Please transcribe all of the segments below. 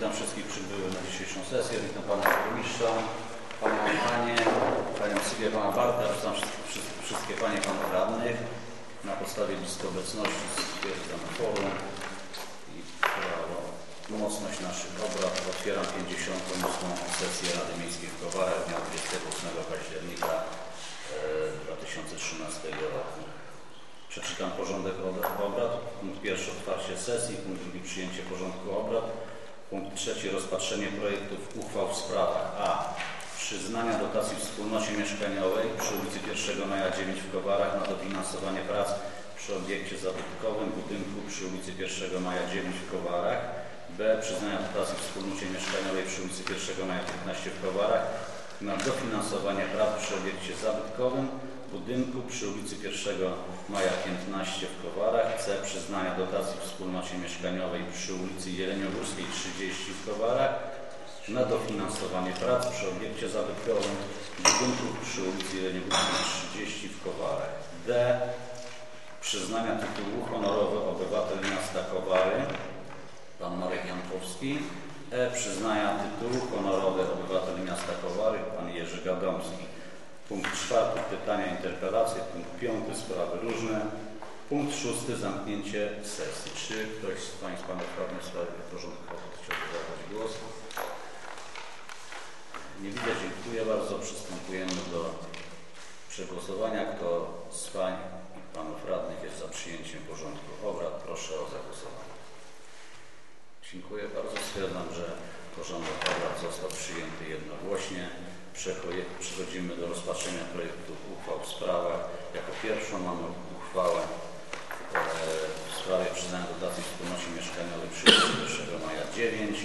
witam wszystkich przybyłych na dzisiejszą sesję. Witam Pana Burmistrza, Panią Anię, Panią Sylwię, Pana Barta, witam wszystkie, wszystkie Panie Panów Radnych. Na podstawie listy obecności stwierdzam forum i mocność naszych obrad. Otwieram 58. sesję Rady Miejskiej w Kowarach dnia 28 października 2013 e, roku. Przeczytam porządek obrad. Punkt pierwszy otwarcie sesji, punkt drugi przyjęcie porządku obrad. Punkt trzeci rozpatrzenie projektów uchwał w sprawach A. Przyznania dotacji wspólnocie mieszkaniowej przy ulicy 1 Maja 9 w Kowarach na dofinansowanie prac przy obiekcie zabytkowym budynku przy ulicy 1 Maja 9 w Kowarach. B. Przyznania dotacji wspólnocie mieszkaniowej przy ulicy 1 Maja 15 w Kowarach na dofinansowanie prac przy obiekcie zabytkowym budynku przy ulicy 1 Maja 15 w Kowarach, C. Przyznania dotacji wspólnocie mieszkaniowej przy ulicy Jeleniogórskiej 30 w Kowarach na dofinansowanie prac przy obiekcie zabytkowym budynku przy ulicy Jeleniogórskiej 30 w Kowarach. D. Przyznania tytułu honorowy obywatel miasta Kowary, pan Marek Jankowski. E. Przyznania tytułu honorowy obywatel miasta Kowary, pan Jerzy Gadomski. Punkt czwarty pytania, interpelacje. Punkt piąty sprawy różne. Punkt szósty zamknięcie sesji. Czy ktoś z Państwa na w sprawie porządkowych chciałby zabrać głos? Nie widzę. Dziękuję bardzo. Przystępujemy do przegłosowania. Kto z Pań i Panów Radnych jest za przyjęciem porządku obrad, proszę o zagłosowanie. Dziękuję bardzo. Stwierdzam, że porządek obrad został przyjęty jednogłośnie. Przechodzimy do rozpatrzenia projektu uchwał w sprawach. Jako pierwszą mamy uchwałę e, w sprawie przyznania dotacji wspólności mieszkaniowej przy 1 maja 9. E,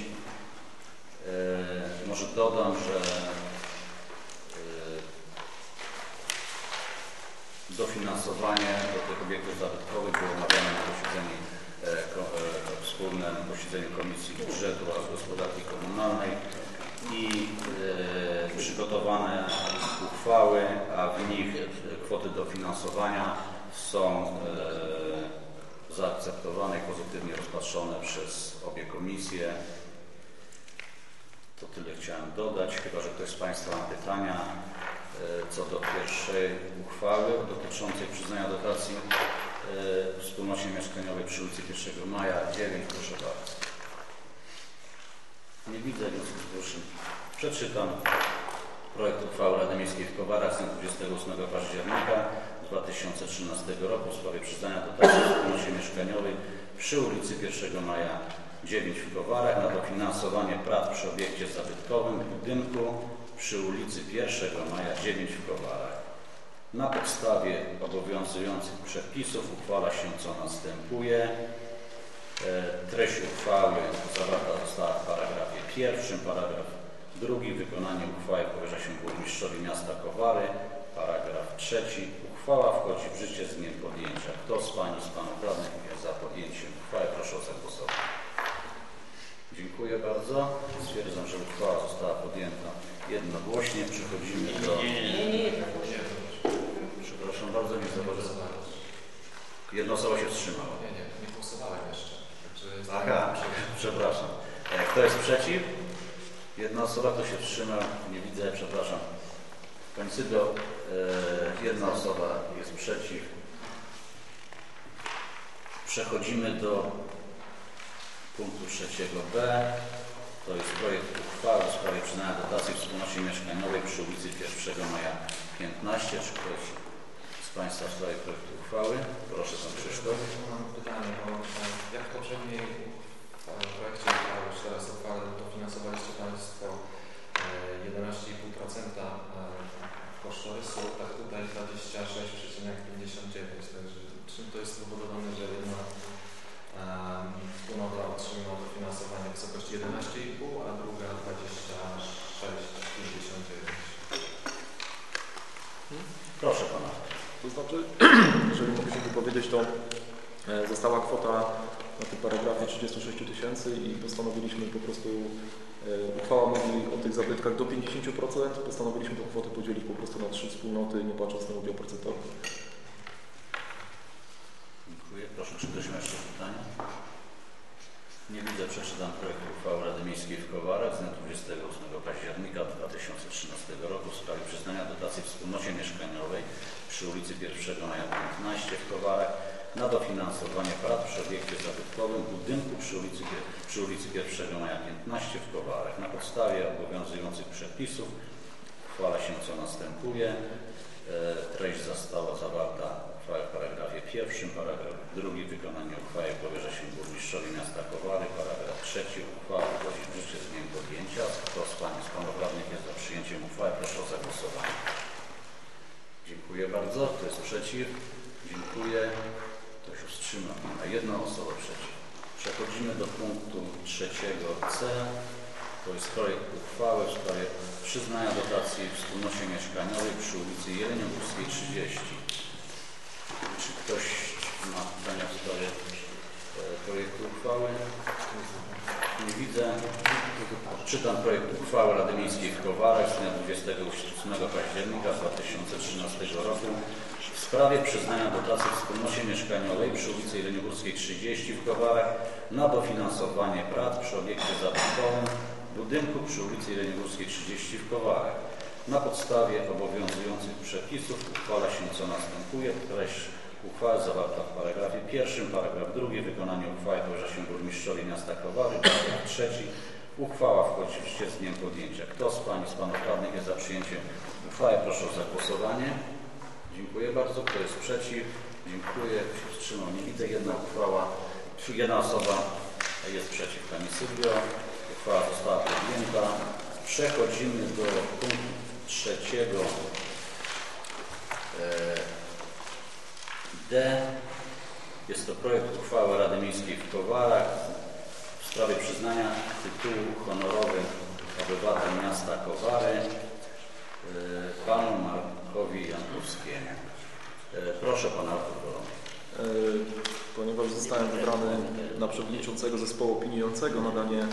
może dodam, że e, dofinansowanie do tych obiektów zabytkowych było omawiane na posiedzeniu wspólnym posiedzeniu Komisji Budżetu oraz Gospodarki Komunalnej i e, przygotowane uchwały, a w nich kwoty dofinansowania są e, zaakceptowane i pozytywnie rozpatrzone przez obie komisje. To tyle chciałem dodać, chyba że ktoś z Państwa ma pytania e, co do pierwszej uchwały dotyczącej przyznania dotacji wspólnocie mieszkaniowej przy ulicy 1 Maja 9. Proszę bardzo. Nie widzę, w z czym przeczytam projekt uchwały Rady Miejskiej w Kowarach z 28 października 2013 roku w sprawie przyznania dotacji wspólnocie mieszkaniowej przy ulicy 1 Maja 9 w Kowarach na dofinansowanie prac przy obiekcie zabytkowym budynku przy ulicy 1 Maja 9 w Kowarach. Na podstawie obowiązujących przepisów uchwala się co następuje. E, treść uchwały zawarta została w paragrafie pierwszym, paragraf drugi. Wykonanie uchwały powierza się burmistrzowi miasta Kowary. Paragraf trzeci. Uchwała wchodzi w życie z dniem podjęcia. Kto z Pani, z Panów Radnych jest za podjęciem uchwały? Proszę o zagłosowanie. Dziękuję bardzo. Stwierdzam, że uchwała została podjęta jednogłośnie. Przechodzimy do... Nie, nie, jednogłośnie. Przepraszam bardzo, nie zauważyłem. Jedna osoba się wstrzymała. Nie, nie, nie głosowałem jeszcze. Aha, przepraszam. E, kto jest przeciw? Jedna osoba, kto się wstrzymał? Nie widzę, przepraszam. Końcydo, e, jedna osoba jest przeciw. Przechodzimy do punktu trzeciego B. To jest projekt uchwały w sprawie przyznania dotacji wspólności mieszkaniowej przy ulicy 1 Maja 15. Czy ktoś z Państwa w sprawie projektu uchwały? Proszę Pan Krzysztof. Mam pytanie, bo jak w poprzedniej teraz uchwale, dofinansowaliście Państwo 11,5% e, kosztorysu, tak tutaj 26,59. Także czym to jest spowodowane, że jedna wspólnota otrzymała dofinansowanie w wysokości 11,5, a druga 26,59? Proszę Pana. To znaczy, jeżeli mogę się wypowiedzieć, to e, została kwota na tym paragrafie 36 tysięcy i postanowiliśmy po prostu, e, uchwała mówi o tych zabytkach do 50%, postanowiliśmy tę kwotę podzielić po prostu na trzy wspólnoty, nie patrząc na udział procentowy. Dziękuję. Proszę, czy ktoś ma jeszcze pytania? Nie widzę, przeczytam projekt uchwały Rady Miejskiej w Kowarach z dnia 28 października 2013 roku w sprawie przyznania dotacji wspólnocie mieszkaniowej przy ulicy 1 Maja 15 w Kowarach na dofinansowanie prac przy obiekcie zabytkowym budynku przy ulicy, przy ulicy 1 Maja 15 w Kowarach. Na podstawie obowiązujących przepisów uchwala się co następuje. E, Treść została zawarta w paragrafie pierwszym, paragraf drugi wykonanie uchwały powierza się burmistrzowi miasta Kowary, paragraf trzeci uchwała wchodzi w życie z dniem podjęcia. Kto z Pań z Panów Radnych jest za przyjęciem uchwały, proszę o zagłosowanie. Dziękuję bardzo. Kto jest przeciw? Dziękuję. Się wstrzyma? A jedna osoba przeciw. Przechodzimy do punktu trzeciego C. To jest projekt uchwały w sprawie przyznania dotacji wspólnocie mieszkaniowej przy ulicy Jeleniogórskiej 30. Czy ktoś ma pytania w sprawie e, projektu uchwały? Nie widzę. Czytam projekt uchwały Rady Miejskiej w Kowarach z dnia 28 października 2013 roku sprawie przyznania dotacji wspólnocie mieszkaniowej przy ulicy Jeleniogórskiej 30 w Kowarach na dofinansowanie prac przy obiekcie zabytkowym budynku przy ulicy Jeleniogórskiej 30 w Kowarach. Na podstawie obowiązujących przepisów uchwala się co następuje. Treść uchwały zawarta w paragrafie pierwszym, paragraf drugi. Wykonanie uchwały powierza się burmistrzowi miasta Kowary. Paragraf trzeci. Uchwała wchodzi w życie z dniem podjęcia. Kto z Pani, z Panów Radnych jest za przyjęciem uchwały? Proszę o zagłosowanie. Dziękuję bardzo. Kto jest przeciw? Dziękuję. Kto się wstrzymał? Nie widzę. Jedna uchwała, jedna osoba jest przeciw. Pani Sylwio. Uchwała została podjęta. Przechodzimy do punktu trzeciego e, D. Jest to projekt uchwały Rady Miejskiej w Kowarach w sprawie przyznania tytułu honorowego obywatel miasta Kowary e, panu Markowi Jankowskiemu. E, Proszę pana Artura. E, Ponieważ zostałem wybrany na przewodniczącego zespołu opiniującego nadanie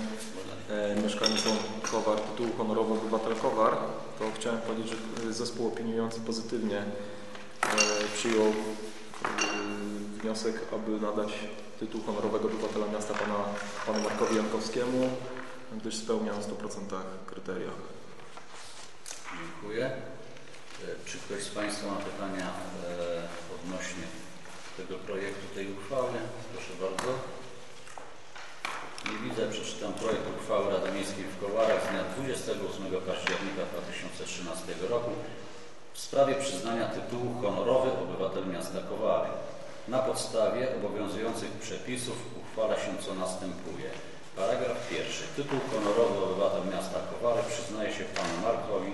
e, mieszkańcom Kowar tytułu honorowy Obywatel Kowar, to chciałem powiedzieć, że zespół opiniujący pozytywnie przyjął wniosek, aby nadać tytuł honorowego obywatela miasta pana, panu Markowi Jankowskiemu, gdyż spełnia w 100% kryteria. Dziękuję. E, Czy ktoś z Państwa ma pytania e, odnośnie tego projektu, tej uchwały? Proszę bardzo. Nie widzę. Przeczytam projekt uchwały Rady Miejskiej w Kowarach z dnia 28 października 2013 roku w sprawie przyznania tytułu honorowy obywatel miasta Kowary. Na podstawie obowiązujących przepisów uchwala się co następuje. Paragraf pierwszy. Tytuł honorowy obywatel miasta Kowary przyznaje się panu Markowi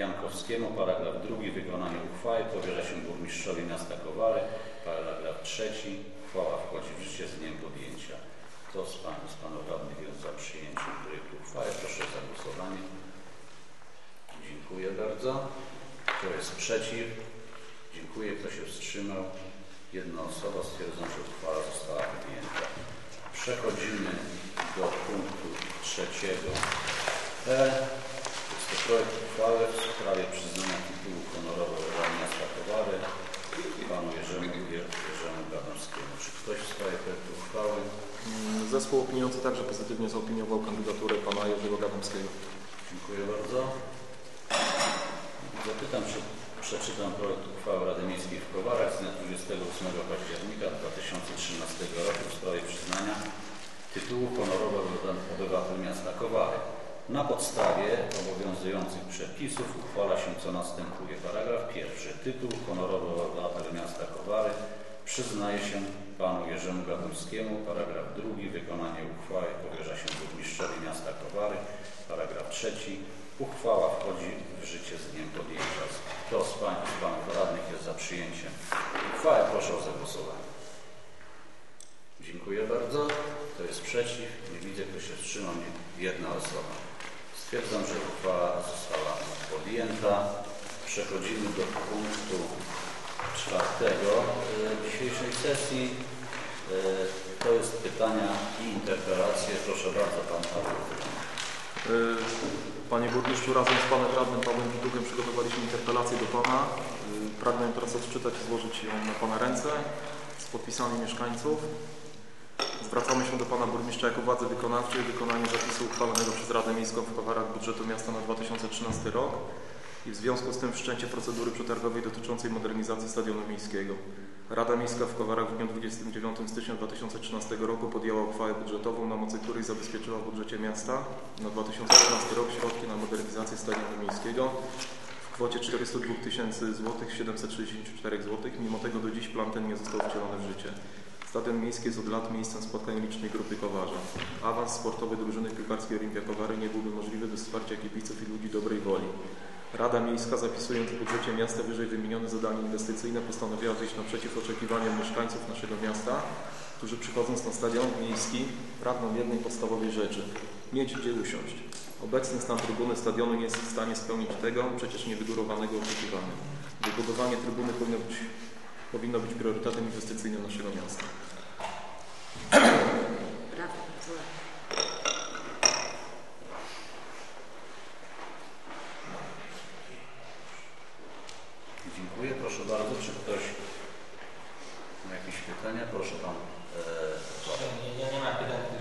Jankowskiemu. Paragraf drugi. Wykonanie uchwały powierza się burmistrzowi miasta Kowary. Paragraf trzeci. Uchwała wchodzi w życie z dniem podjęcia. Kto z Pani, z Panów Radnych jest za przyjęciem projektu uchwały? Proszę o zagłosowanie. Dziękuję bardzo. Kto jest przeciw? Dziękuję. Kto się wstrzymał? Jedna osoba. Stwierdzam, że uchwała została podjęta. Przechodzimy do punktu trzeciego. E. To projekt uchwały w sprawie przyznania tytułu honorowego miasta Kowary panu Jerzemu, Jerzemu Gadomskiemu. Czy ktoś w sprawie projektu uchwały? Mm, Zespół opiniujący także pozytywnie zaopiniował kandydaturę pana Jerzego Gadomskiego. Dziękuję bardzo. Zapytam, czy przeczytam projekt uchwały Rady Miejskiej w Kowarach z dnia 28 października 2013 roku w sprawie przyznania tytułu honorowego obywatel miasta Kowary. Na podstawie obowiązujących przepisów uchwala się co następuje. Paragraf pierwszy. Tytuł honorowy obywatel miasta Kowary przyznaje się panu Jerzemu Gadomskiemu. Paragraf drugi. Wykonanie uchwały powierza się burmistrzowi miasta Kowary. Paragraf trzeci. Uchwała wchodzi w życie z dniem podjęcia. Kto z pań i panów radnych jest za przyjęciem uchwały? Proszę o zagłosowanie. Dziękuję bardzo. Kto jest przeciw? Nie widzę. Kto się wstrzymał? Jedna osoba. Stwierdzam, że uchwała została podjęta. Przechodzimy do punktu czwartego e, dzisiejszej sesji. E, To jest pytania i interpelacje. Proszę bardzo, Pan Paweł. Y, Panie Burmistrzu, razem z Panem Radnym Pawłem Widugiem przygotowaliśmy interpelację do Pana. Pragnę teraz odczytać i złożyć ją na Pana ręce z podpisami mieszkańców. Zwracamy się do Pana Burmistrza jako władzy wykonawczej o wykonanie zapisu uchwalonego przez Radę Miejską w Kowarach budżetu miasta na 2013 rok i w związku z tym wszczęcie procedury przetargowej dotyczącej modernizacji stadionu miejskiego. Rada Miejska w Kowarach w dniu 29 stycznia 2013 roku podjęła uchwałę budżetową, na mocy której zabezpieczyła w budżecie miasta na 2013 rok środki na modernizację stadionu miejskiego w kwocie 402 tysięcy złotych 764 zł. Mimo tego do dziś plan ten nie został wcielony w życie. Stadion miejski jest od lat miejscem spotkań licznej grupy kowarzy. Awans sportowy drużyny piłkarskiej Olimpia Kowary nie byłby możliwy bez wsparcia kibiców i ludzi dobrej woli. Rada Miejska zapisując w budżecie miasta wyżej wymienione zadanie inwestycyjne postanowiła wyjść naprzeciw oczekiwaniom mieszkańców naszego miasta, którzy przychodząc na stadion miejski pragną jednej podstawowej rzeczy – mieć gdzie usiąść. Obecny stan trybuny stadionu nie jest w stanie spełnić tego, przecież niewygórowanego oczekiwania. Wybudowanie trybuny powinno być powinno być priorytetem inwestycyjnym naszego miasta. Dziękuję. Proszę bardzo, czy ktoś ma jakieś pytania? Proszę Pan. E, ja nie mam.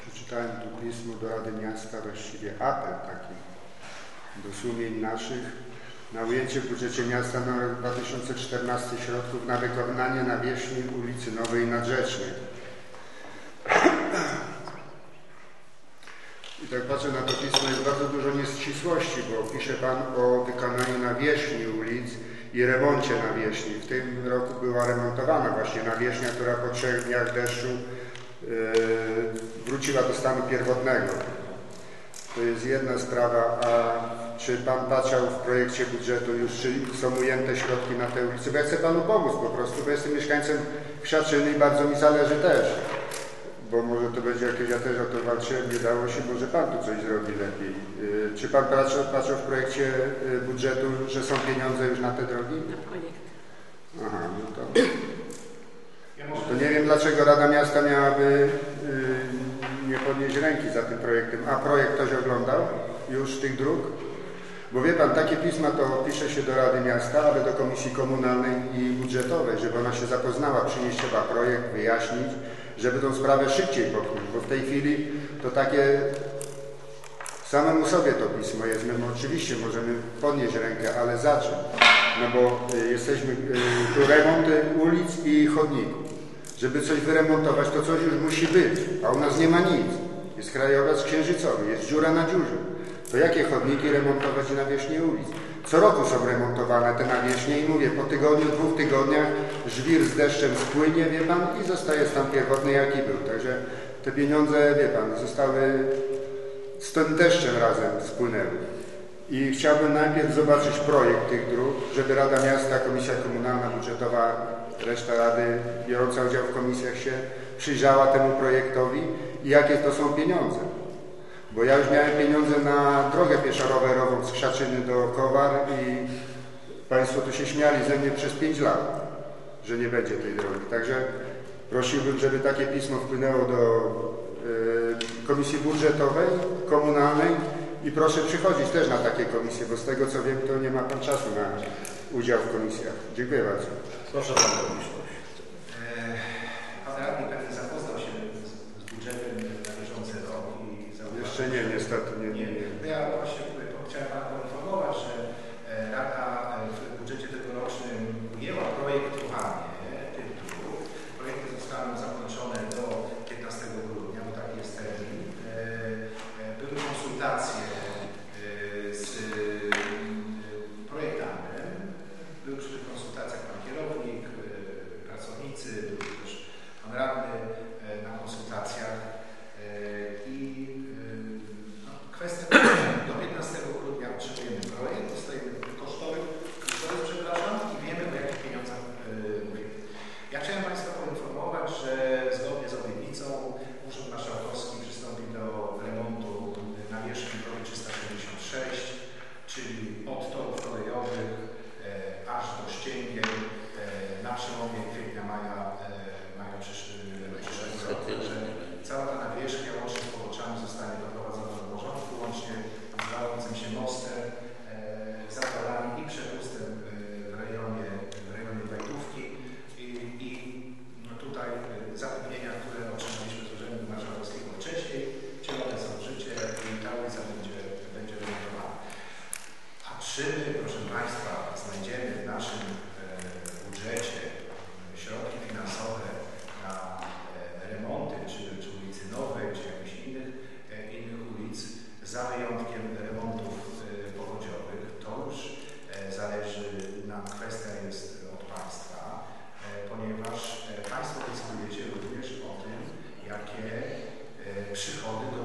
Przeczytałem tu pismo do Rady Miasta, właściwie apel taki do sumień naszych na ujęcie w budżecie miasta na rok 2014 środków na wykonanie nawierzchni ulicy Nowej Nadrzecznej. I tak patrzę na to pismo, jest bardzo dużo nieścisłości, bo pisze Pan o wykonaniu nawierzchni ulic i remoncie nawierzchni. W tym roku była remontowana właśnie nawierzchnia, która po trzech dniach deszczu yy, wróciła do stanu pierwotnego. To jest jedna sprawa, a czy Pan patrzał w projekcie budżetu już, czy są ujęte środki na te ulice? Bo ja chcę Panu pomóc po prostu, bo jestem mieszkańcem Krzaczyny i bardzo mi zależy też. Bo może to będzie jakieś, ja też o to walczyłem, nie dało się, może Pan tu coś zrobi lepiej. Yy, Czy Pan patrzył, patrzył w projekcie yy, budżetu, że są pieniądze już na te drogi? Na projekt. Aha, no to... Ja To nie wiem, dlaczego Rada Miasta miałaby nie podnieść ręki za tym projektem. A projekt ktoś oglądał już tych dróg? Bo wie Pan, takie pisma to pisze się do Rady Miasta, ale do Komisji Komunalnej i Budżetowej, żeby ona się zapoznała, przynieść trzeba projekt, wyjaśnić, żeby tą sprawę szybciej popchnąć, bo w tej chwili to takie samemu sobie to pismo jest. My oczywiście możemy podnieść rękę, ale za czym? No bo y, jesteśmy y, tu remonty ulic i chodników. Żeby coś wyremontować, to coś już musi być, a u nas nie ma nic. Jest krajobraz księżycowy, jest dziura na dziurze. To jakie chodniki remontować i nawierzchnie ulic? Co roku są remontowane te nawierzchnie i mówię, po tygodniu, dwóch tygodniach żwir z deszczem spłynie, wie Pan, i zostaje stan pierwotny jaki był. Także te pieniądze, wie Pan, zostały z tym deszczem razem spłynęły. I chciałbym najpierw zobaczyć projekt tych dróg, żeby Rada Miasta, Komisja Komunalna, Budżetowa, reszta Rady biorąca udział w komisjach się przyjrzała temu projektowi i jakie to są pieniądze. Bo ja już miałem pieniądze na drogę pieszo-rowerową z Krzaczyny do Kowar i Państwo tu się śmiali ze mnie przez 5 lat, że nie będzie tej drogi. Także prosiłbym, żeby takie pismo wpłynęło do y, Komisji Budżetowej, Komunalnej i proszę przychodzić też na takie komisje, bo z tego co wiem, to nie ma Pan czasu na udział w komisjach. Dziękuję bardzo. Proszę Pan Burmistrz. e, Pan Radny pewnie zapoznał się z, budżetem na bieżący rok i zauważył, Jeszcze nie, niestety, nie, nie, nie. To Ja właśnie po- chciałem Pana poinformować, że e, Rada e, w budżecie tegorocznym ujęła projektowanie tych dróg. Projekty zostaną zakończone do 15 grudnia, bo taki jest termin. E, e, Były konsultacje e, z e, projektantem. Był przy tych konsultacjach pan kierownik, e, Czy my, proszę Państwa, znajdziemy w naszym e, budżecie e, środki finansowe na e, remonty, czy, czy ulicy Nowej, czy jakichś innych, e, innych ulic, za wyjątkiem remontów e, powodziowych, to już e, zależy nam, kwestia jest od Państwa, e, ponieważ e, Państwo decydujecie również o tym, jakie e, przychody do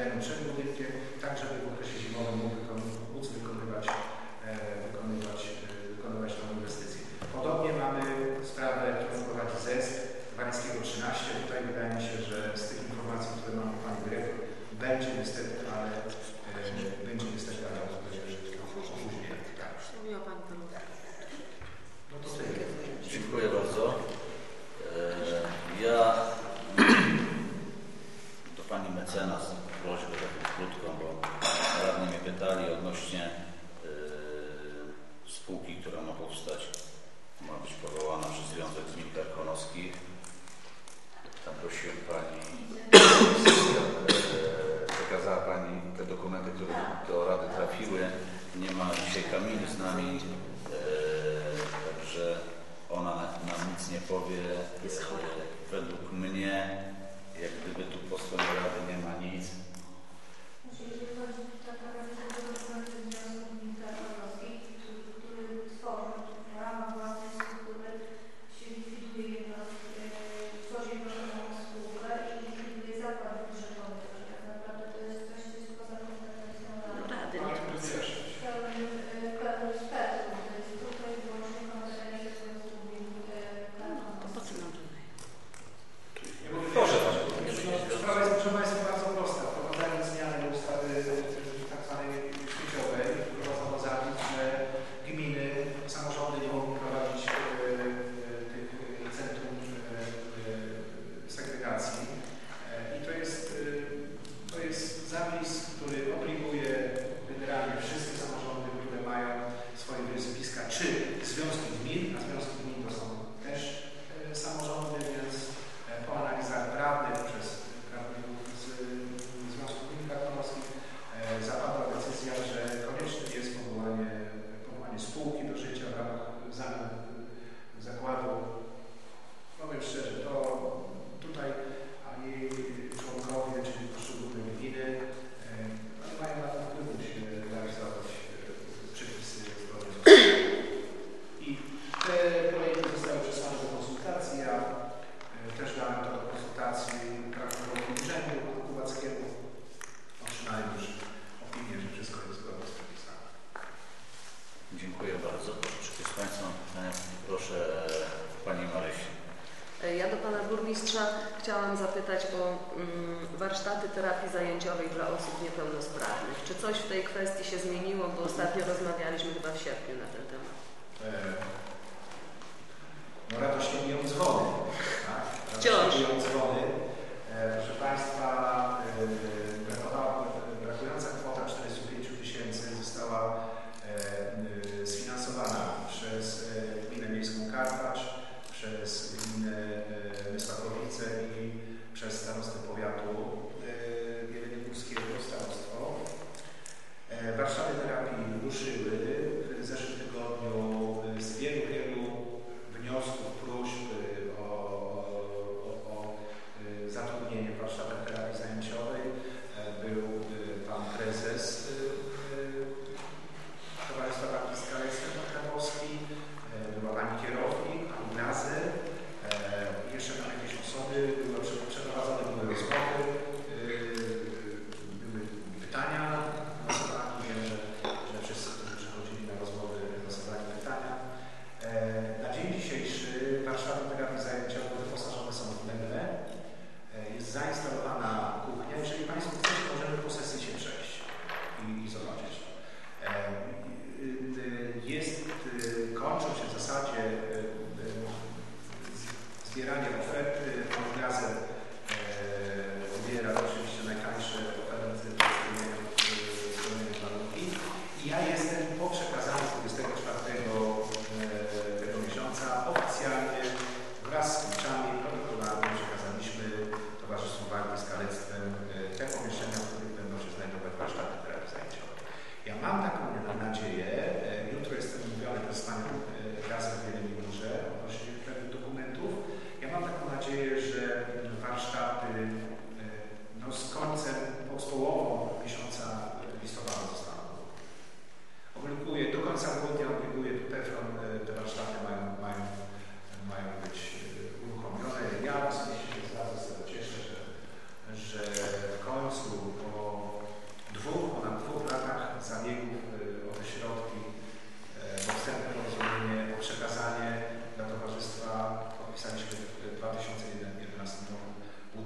terenu przed budynkiem, tak żeby w okresie zapytać o mm, warsztaty terapii zajęciowej dla osób niepełnosprawnych. Czy coś w tej kwestii się zmieniło, bo ostatnio rozmawialiśmy chyba w sierpniu na ten temat.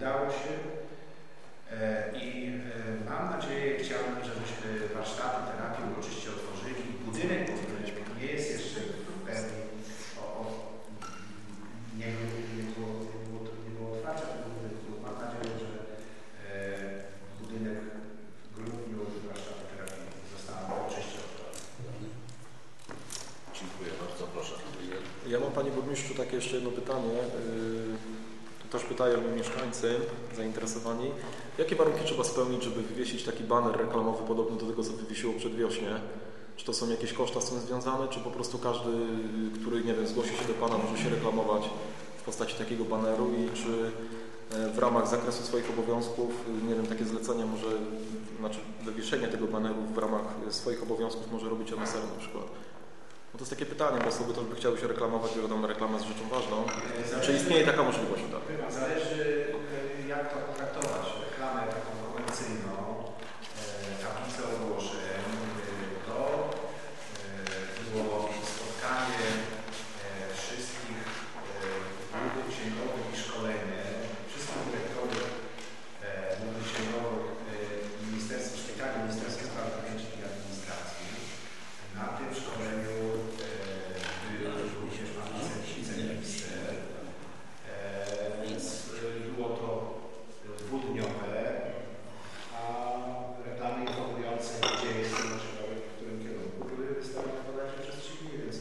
Dalsha, pytają mnie mieszkańcy zainteresowani. Jakie warunki trzeba spełnić, żeby wywiesić taki baner reklamowy podobny do tego, co wywiesiło przedwiośnie? Czy to są jakieś koszta z tym związane, czy po prostu każdy, który nie wiem, zgłosi się do Pana, może się reklamować w postaci takiego baneru i czy e, w ramach zakresu swoich obowiązków, nie wiem, takie zlecenie może, znaczy wywieszenie tego baneru w ramach swoich obowiązków może robić MSR na przykład? No to jest takie pytanie, bo osoby też by chciały się reklamować, wiadomo, reklama jest rzeczą ważną. Czy istnieje taka możliwość? Tak? Zależy e, jak to potraktować. Reklamę taką komercyjną, e, tablicę ogłoszeń, e, to e, było spotkanie e, wszystkich e, biur księgowych i szkolenie wszystkich dyrektorów e, biur księgowych e, Ministerstwa Szpitali, Ministerstwa Spraw Wewnętrznych i Administracji. Na tym szkoleniu e, był również pan wice- wiceminister. E, Więc e, było to dwudniowe, a reklamy informujące, gdzie jest ten ośrodek, w którym kierunku, były wystawione bodajże przez trzy dni, więc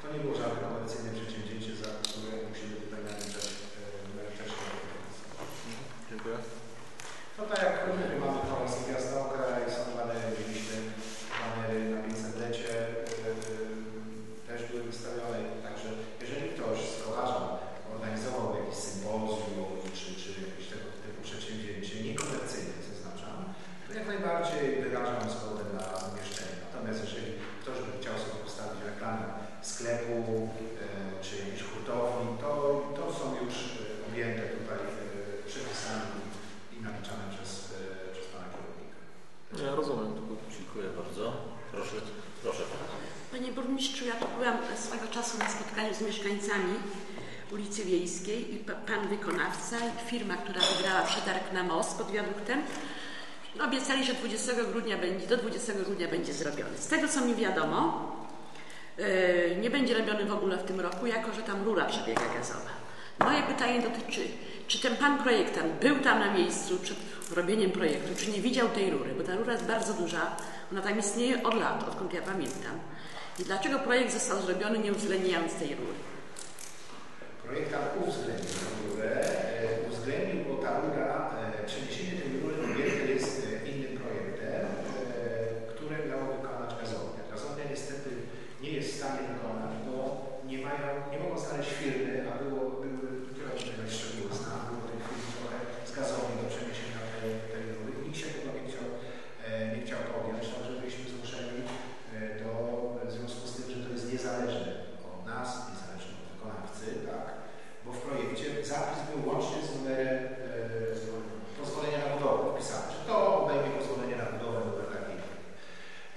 to nie było żadne komercyjne przedsięwzięcie, za które musimy tutaj naliczać e, naliczać środki. Dziękuję. No tak jak mówię, mamy teraz Gwiazda Okra i są banery, mieliśmy banery na 500-lecie, yy, też były wystawione, także jeżeli ktoś z kocharzem organizował jakieś sympozjum czy, czy jakieś tego typu przedsięwzięcie, niekomercyjne zaznaczam, to jak najbardziej wyrażam zgodę na umieszczenie. Natomiast jeżeli ktoś by chciał sobie postawić reklamę sklepu yy, czy jakiejś hurtowni, to, to są już yy, objęte tutaj yy, przepisami i naliczane przez, e, przez Pana kierownika. Nie, rozumiem. Tylko Dziękuję bardzo. Proszę, proszę Pana. Panie burmistrzu, ja tu byłam swego czasu na spotkaniu z mieszkańcami ulicy Wiejskiej i pa- pan wykonawca i firma, która wygrała przetarg na most pod wiaduktem, no, obiecali, że 20 grudnia będzie, do 20 grudnia będzie zrobiony. Z tego co mi wiadomo, yy, nie będzie robiony w ogóle w tym roku, jako że tam rura przebiega gazowa. Moje pytanie dotyczy, czy ten pan projektant był tam na miejscu przed robieniem projektu, czy nie widział tej rury, bo ta rura jest bardzo duża, ona tam istnieje od lat, odkąd ja pamiętam. I dlaczego projekt został zrobiony nie uwzględniając tej rury? Projektant uwzględnił tę rurę, e, uwzględnił, bo ta rura, e, przeniesienie tej rury objęte jest e, innym projektem, e, które miało wykonać gazownia. Gazownia niestety nie jest w stanie wykonać, bo nie mają, nie mogą znaleźć firmy, a było, były, które szczegóły znam, było tej firmy trochę z gazowni do przeniesienia tej, tej rury. Nikt się tego nie chciał, e, nie chciał podjąć, także byliśmy zmuszeni e, do, w związku z tym, że to jest niezależne od nas, niezależne od wykonawcy, tak, bo w projekcie zapis był łącznie z numerem e, pozwolenia na budowę wpisany, że to obejmie pozwolenie na budowę numer takiej.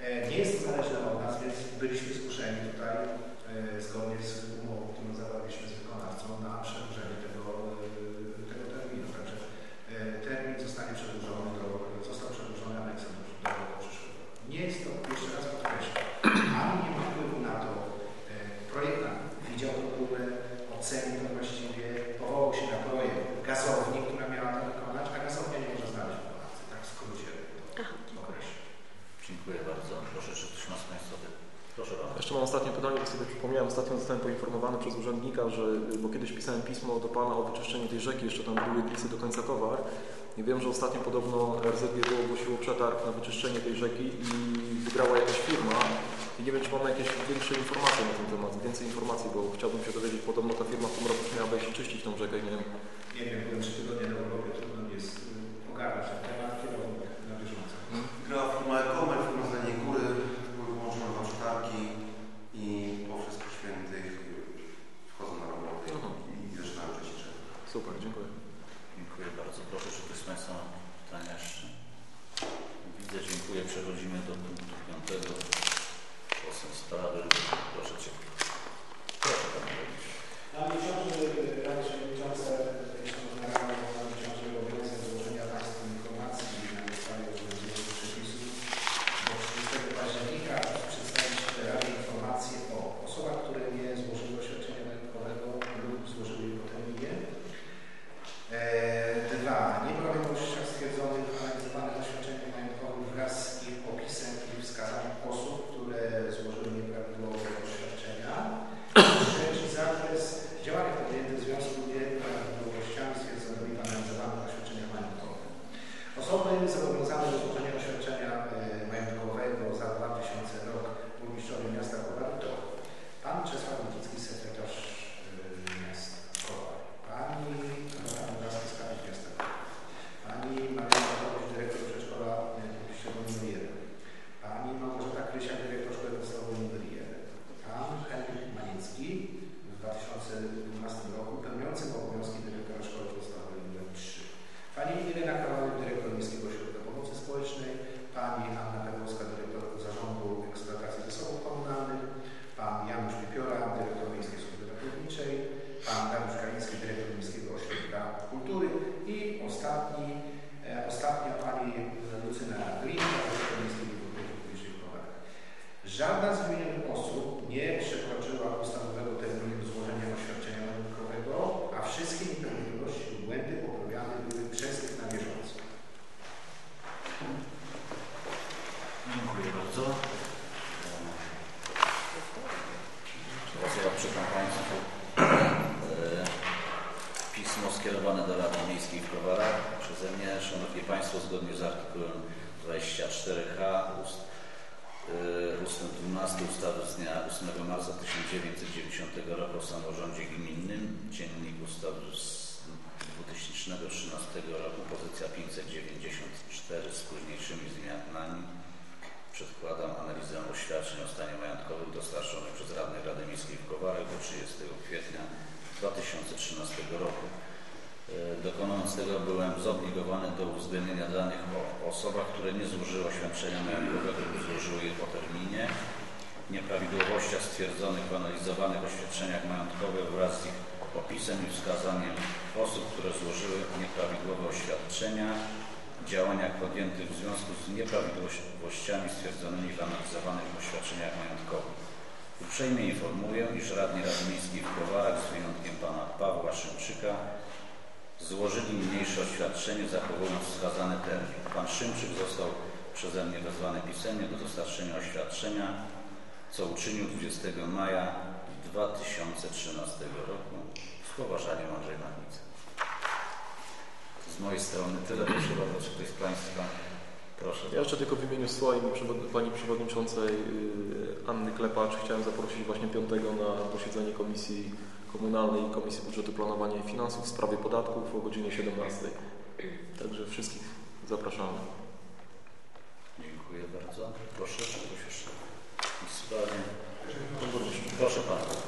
E, nie jest to zależne od nas, więc byliśmy zmuszeni tutaj e, zgodnie z umową, którą zawarliśmy z wykonawcą na przedłużenie tego, e, tego terminu. Także e, termin zostanie przedłużony do, został przedłużony aneksem do, do roku przyszłego. Nie jest to, jeszcze raz podkreślam, ani nie ma wpływu na to, e, projektant widział tę próbę, ocenił to właściwie, powołał się na projekt gazowni, która miała to wykonać, a gazownia nie może znaleźć wykonawcy. Tak w skrócie Aha, określę. Dziękuję bardzo. Proszę, czy ktoś ma z Państwa pytań? Proszę bardzo. Jeszcze mam ostatnie pytanie, bo sobie przypomniałem, ostatnio zostałem że, bo kiedyś pisałem pismo do Pana o wyczyszczeniu tej rzeki, jeszcze tam były Gliwice do końca Kowar i wiem, że ostatnio podobno RZGW ogłosiło przetarg na wyczyszczenie tej rzeki i wygrała jakaś firma. I nie wiem, czy mamy jakieś większe informacje na ten temat, więcej informacji, bo chciałbym się dowiedzieć, podobno ta firma w tym roku miała wejść i czyścić tą rzekę nie wiem, Nie wiem, byłem trzy tygodnie na 2013 roku, pozycja 594 z późniejszymi zmianami. Przedkładam analizę oświadczeń o stanie majątkowym dostarczonych przez Radnych Rady Miejskiej w Kowarach do 30 kwietnia 2013 roku. E, Dokonując tego byłem zobligowany do uwzględnienia danych o osobach, które nie złożyły oświadczenia majątkowego lub złożyły je po terminie, nieprawidłowościach stwierdzonych w analizowanych oświadczeniach majątkowych wraz z ich opisem i wskazaniem osób, które złożyły nieprawidłowe oświadczenia, działaniach podjętych w związku z nieprawidłowościami stwierdzonymi w analizowanych oświadczeniach majątkowych. Uprzejmie informuję, iż radni Rady Miejskiej w Kowarach z wyjątkiem pana Pawła Szymczyka złożyli niniejsze oświadczenie zachowując wskazany termin. Pan Szymczyk został przeze mnie wezwany pisemnie do dostarczenia oświadczenia, co uczynił 20 maja 2013 roku. Z poważaniem Andrzej Machnica. Z mojej strony tyle. Proszę bardzo, czy ktoś z Państwa proszę. Ja jeszcze tylko w imieniu swoim Pani Przewodniczącej y, Anny Klepacz chciałem zaprosić właśnie piątego na posiedzenie Komisji Komunalnej i Komisji Budżetu Planowania i Finansów w sprawie podatków o godzinie 17. Także wszystkich zapraszamy. Dziękuję bardzo. Proszę, czy ktoś jeszcze w? Proszę Pana.